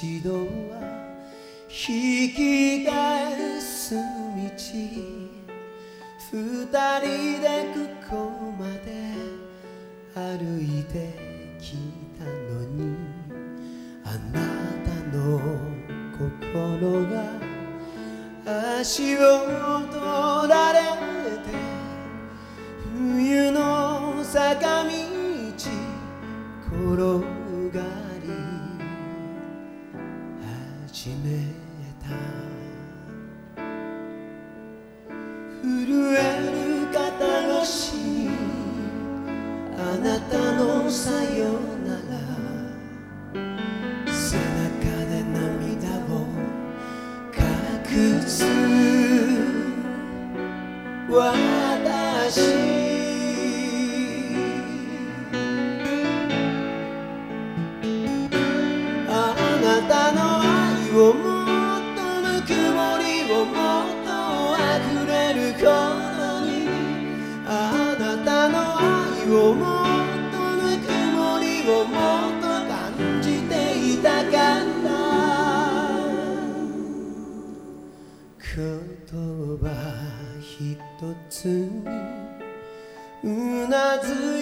一度は引き返す道二人でここまで歩いてきたのにあなたの心が足を取られ time. もっとあふれることにあなたの愛をもっとぬくもりをもっと感じていたかった言葉一つにうなずい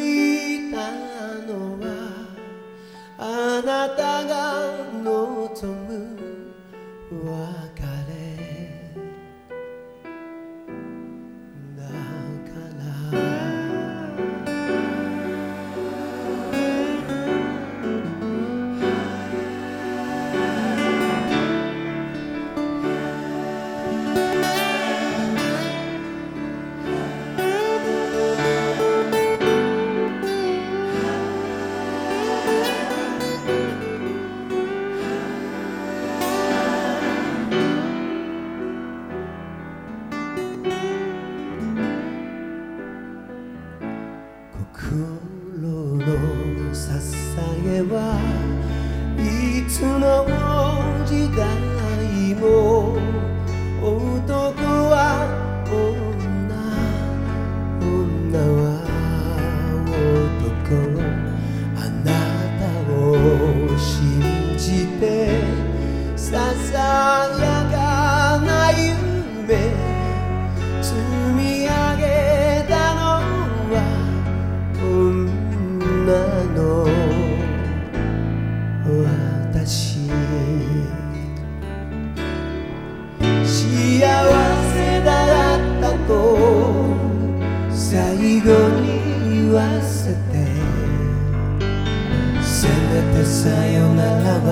さよならは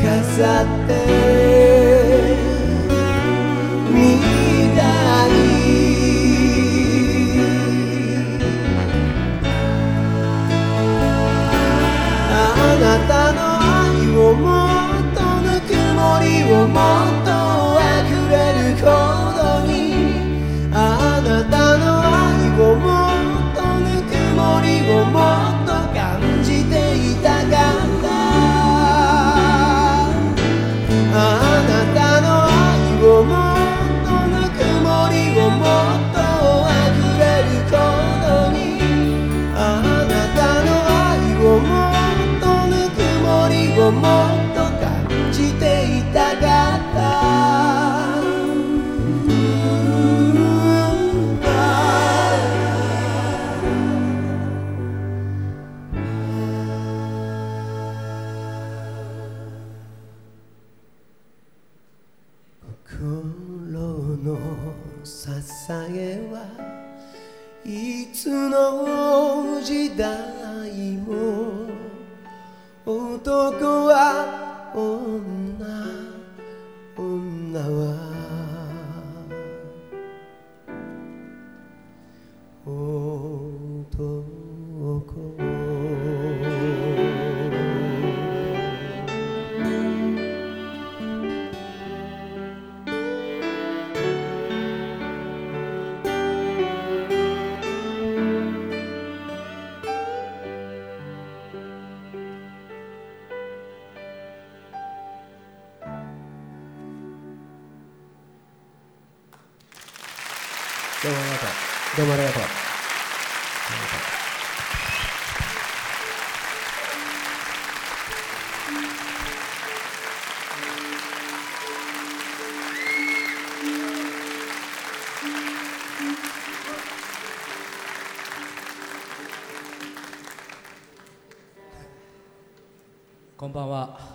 飾ってをもっと感じていたかった。心の捧げはいつの時代も男は女。どうもありがとう。どうもありがとう。こんばんは。